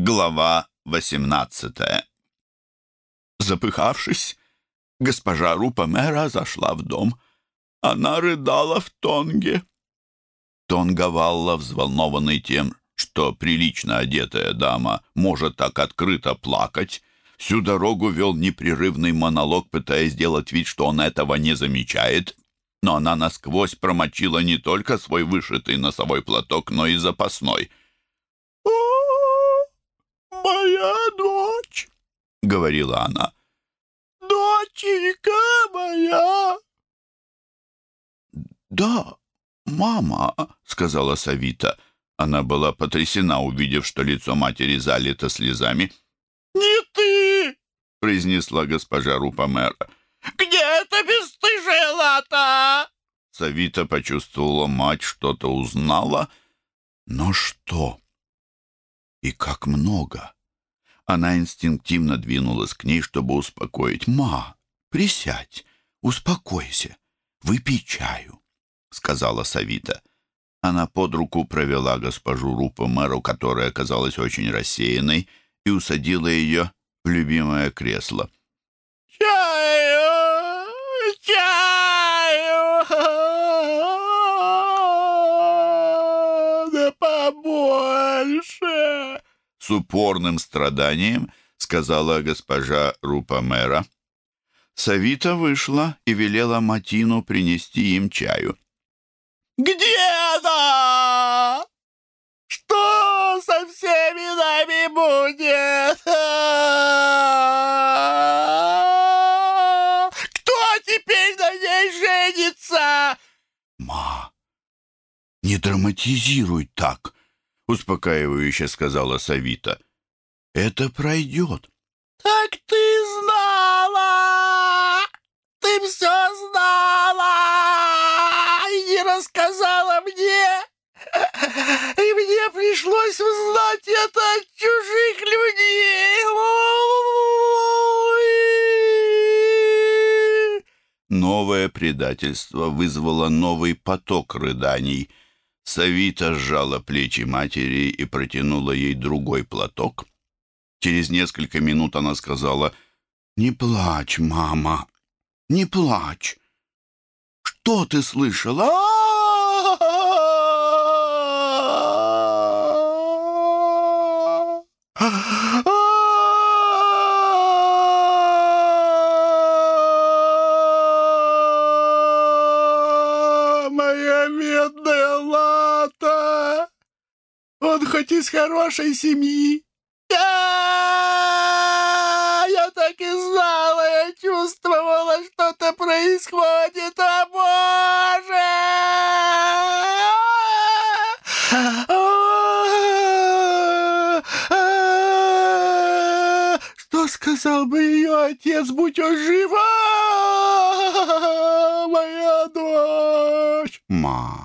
Глава 18 Запыхавшись, госпожа Рупа-мэра зашла в дом. Она рыдала в тонге. Тонга Валла, взволнованный тем, что прилично одетая дама может так открыто плакать, всю дорогу вел непрерывный монолог, пытаясь сделать вид, что он этого не замечает. Но она насквозь промочила не только свой вышитый носовой платок, но и запасной — моя дочь», — говорила она. «Доченька моя!» «Да, мама», — сказала Савита. Она была потрясена, увидев, что лицо матери залито слезами. «Не ты!» — произнесла госпожа Рупамера. «Где эта бесстыжая лата?» Савита почувствовала, мать что-то узнала. Но что? И как много! Она инстинктивно двинулась к ней, чтобы успокоить. «Ма, присядь, успокойся, выпей чаю», — сказала Савита. Она под руку провела госпожу Рупа мэру, которая оказалась очень рассеянной, и усадила ее в любимое кресло. «Чаю! Чаю! С упорным страданием сказала госпожа Рупамера. Савита вышла и велела Матину принести им чаю. «Где она? Что со всеми нами будет? Кто теперь на ней женится?» «Ма, не драматизируй так!» Успокаивающе сказала Савита. Это пройдет. Так ты знала! Ты все знала! И не рассказала мне! И мне пришлось узнать это от чужих людей! Новое предательство вызвало новый поток рыданий — Савита сжала плечи матери и протянула ей другой платок. Через несколько минут она сказала, «Не плачь, мама, не плачь. Что ты слышала?» хоть из хорошей семьи. Я, я так и знала, я чувствовала, что-то происходит, о Боже! Что сказал бы ее отец, будь он жива, моя дочь? Ма,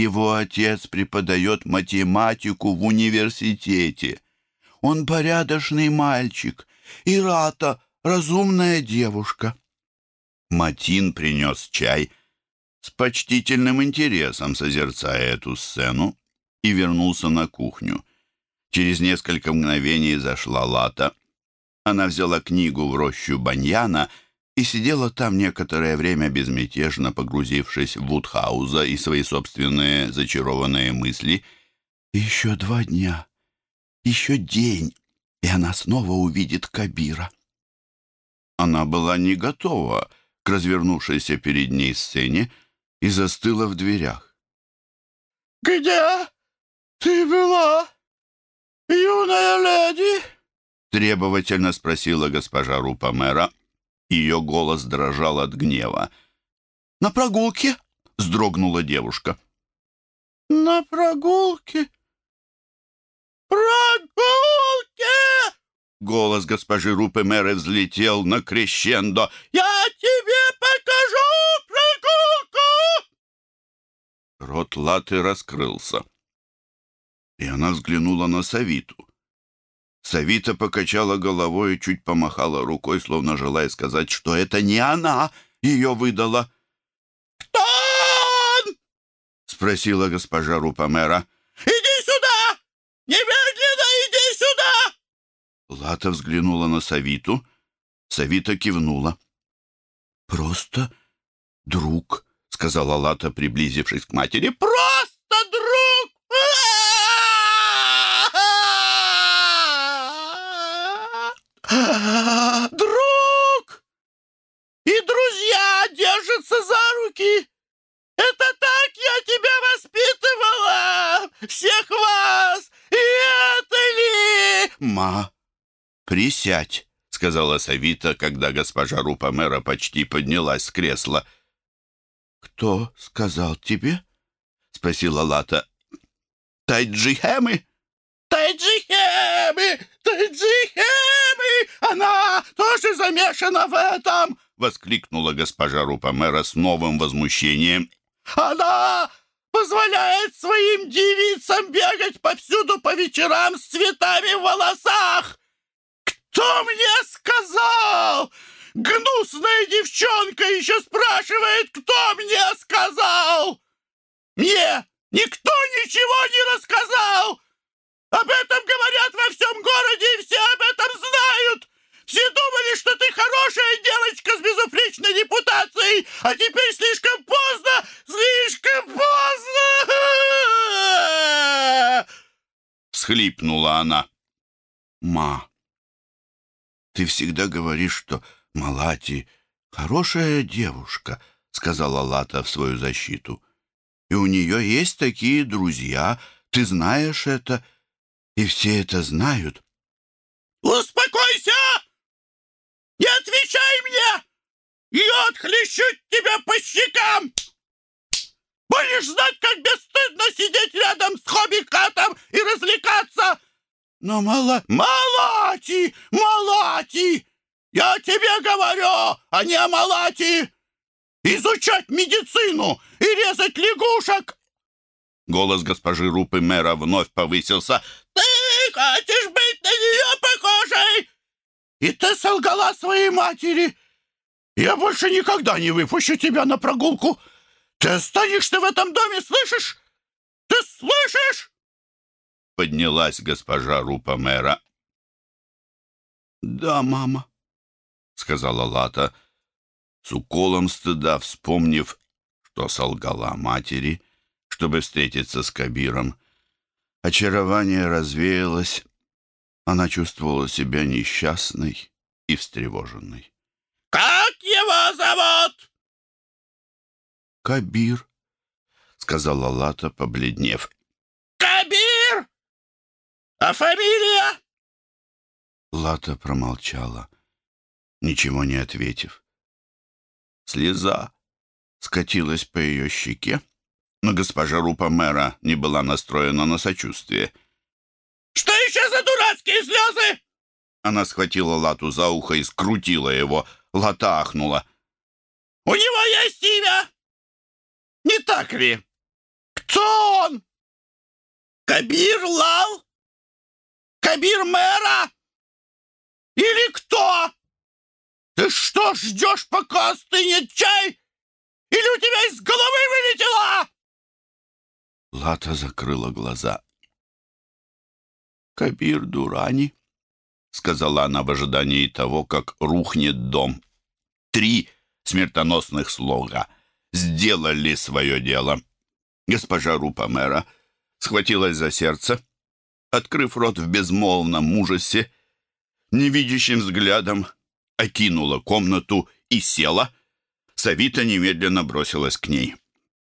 его отец преподает математику в университете. Он порядочный мальчик, и Рата — разумная девушка. Матин принес чай, с почтительным интересом созерцая эту сцену, и вернулся на кухню. Через несколько мгновений зашла Лата. Она взяла книгу в рощу баньяна — и сидела там некоторое время безмятежно, погрузившись в Вудхауза и свои собственные зачарованные мысли. «Еще два дня, еще день, и она снова увидит Кабира». Она была не готова к развернувшейся перед ней сцене и застыла в дверях. «Где ты была, юная леди?» требовательно спросила госпожа Рупа-мэра, ее голос дрожал от гнева. «На прогулке?» — вздрогнула девушка. «На прогулке? Прогулке!» Голос госпожи Рупы Мэры взлетел на крещендо. «Я тебе покажу прогулку!» Рот Латы раскрылся, и она взглянула на Савиту. Савита покачала головой и чуть помахала рукой, словно желая сказать, что это не она ее выдала. «Кто он?» — спросила госпожа Рупамера. «Иди сюда! Немедленно иди Лата взглянула на Савиту. Савита кивнула. «Просто друг», — сказала Лата, приблизившись к матери. Просто друг! Друг! И друзья держатся за руки. Это так я тебя воспитывала! Всех вас! И это ли? «Ма, присядь», — сказала Савита, когда госпожа Рупа-мэра почти поднялась с кресла. «Кто сказал тебе?» — спросила Лата. «Тайджихемы?» Тайджихемы! Тайджихемы! Она тоже замешана в этом! воскликнула госпожа Рупа-мэра с новым возмущением. Она позволяет своим девицам бегать повсюду по вечерам с цветами в волосах! Кто мне сказал? Гнусная девчонка еще спрашивает, кто мне сказал! Мне никто ничего не рассказал! Об этом говорят во всем городе, и все об этом знают! Все думали, что ты хорошая девочка с безупречной репутацией, а теперь слишком поздно, слишком поздно! Схлипнула она. «Ма, ты всегда говоришь, что Малати хорошая девушка», — сказала Лата в свою защиту. «И у нее есть такие друзья, ты знаешь это, и все это знают». Успокойся! Не отвечай мне! Я отхлещу тебя по щекам! Будешь знать, как бесстыдно сидеть рядом с хобби-катом и развлекаться! Но мало... Малати! Малати! Я тебе говорю, а не о Малати! Изучать медицину и резать лягушек! Голос госпожи Рупы мэра вновь повысился. Ты хочешь быть на нее похожей? И ты солгала своей матери. Я больше никогда не выпущу тебя на прогулку. Ты останешься в этом доме, слышишь? Ты слышишь? Поднялась госпожа Рупа мэра. «Да, мама», — сказала Лата, с уколом стыда вспомнив, что солгала матери, чтобы встретиться с Кабиром. Очарование развеялось. Она чувствовала себя несчастной и встревоженной. Как его зовут? «Кабир», — сказала Лата, побледнев. А фамилия? Лата промолчала, ничего не ответив. Слеза скатилась по ее щеке, но госпожа Рупа мэра не была настроена на сочувствие. Что еще за дурацкие слезы? Она схватила Лату за ухо и скрутила его. Лата ахнула. У него есть имя? Не так ли? Кто он? Кабир Лал? Кабир мэра? Или кто? Ты что, ждешь, пока остынет чай? Или у тебя из головы вылетело? Лата закрыла глаза. «Кабир Дурани», — сказала она в ожидании того, как рухнет дом. Три смертоносных слога сделали свое дело. Госпожа Рупа мэра схватилась за сердце, открыв рот в безмолвном ужасе, невидящим взглядом окинула комнату и села. Савита немедленно бросилась к ней.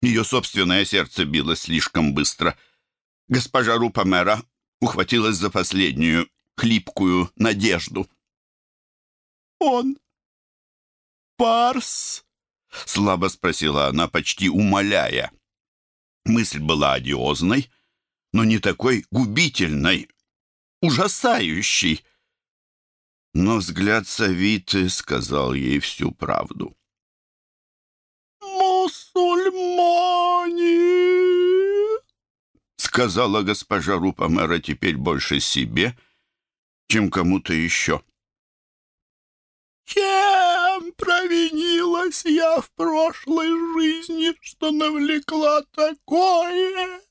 Ее собственное сердце билось слишком быстро. Госпожа Рупа мэра ухватилась за последнюю, хлипкую надежду. «Он Парс?» — слабо спросила она, почти умоляя. Мысль была одиозной, но не такой губительной, ужасающей. Но взгляд Савиты сказал ей всю правду. «Мусульмане!» — сказала госпожа Рупамера теперь больше себе, чем кому-то еще. Чем провинилась я в прошлой жизни, что навлекла такое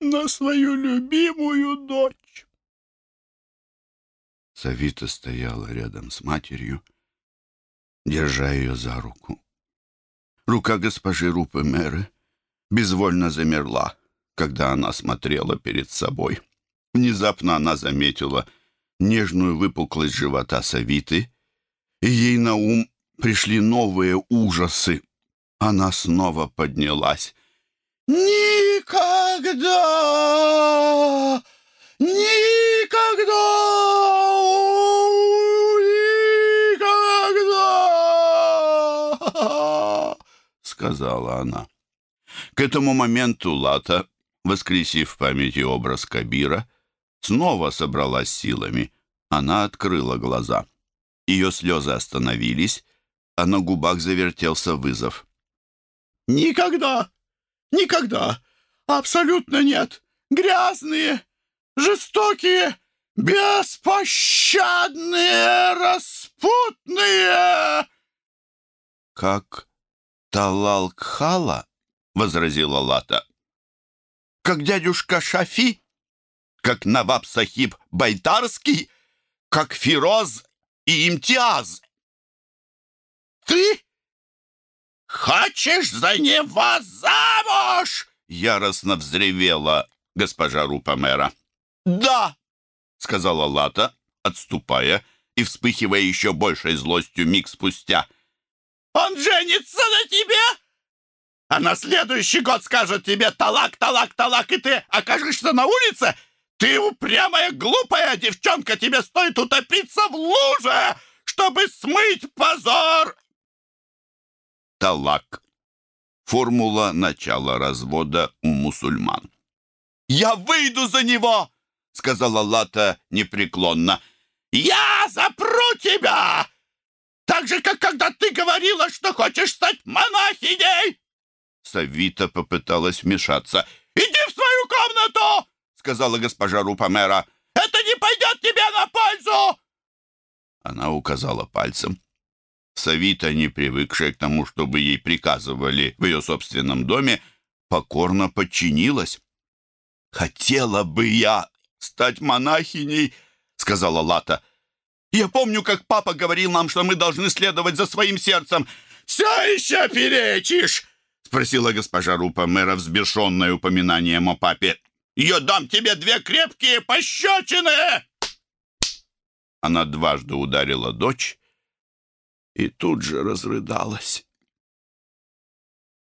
на свою любимую дочь? Савита стояла рядом с матерью, держа ее за руку. Рука госпожи Рупы Мэры безвольно замерла, когда она смотрела перед собой. Внезапно она заметила нежную выпуклость живота Савиты, и ей на ум пришли новые ужасы. Она снова поднялась. «Никогда! Никогда! Никогда!» — сказала она. К этому моменту Лата, воскресив в памяти образ Кабира, снова собралась силами. Она открыла глаза. Ее слезы остановились, а на губах завертелся вызов. «Никогда! Никогда! Абсолютно нет! Грязные, жестокие, беспощадные, распутные!» «Как Талалкхала?» — возразила Лата. «Как дядюшка Шафи? Как Наваб Сахиб Байтарский? Как Фироз и Имтиаз?» «Ты хочешь за него замуж?» — яростно взревела госпожа Рупамера. «Да!» — сказала Лата, отступая и вспыхивая еще большей злостью миг спустя. «Он женится на тебе!» а на следующий год скажет тебе «талак, талак, талак», и ты окажешься на улице, ты упрямая, глупая девчонка, тебе стоит утопиться в луже, чтобы смыть позор!» Талак. Формула начала развода у мусульман. «Я выйду за него!» — сказала Лата непреклонно. «Я запру тебя! Так же, как когда ты говорила, что хочешь стать монахиней!» Савита попыталась вмешаться. «Иди в свою комнату!» — сказала госпожа Рупамера. «Это не пойдет тебе на пользу!» Она указала пальцем. Савита, не привыкшая к тому, чтобы ей приказывали в ее собственном доме, покорно подчинилась. «Хотела бы я стать монахиней», — сказала Лата. «Я помню, как папа говорил нам, что мы должны следовать за своим сердцем. Все еще перечишь!» — спросила госпожа Рупа мэра, взбешенная упоминанием о папе. «Я дам тебе две крепкие пощечины!» Она дважды ударила дочь и тут же разрыдалась.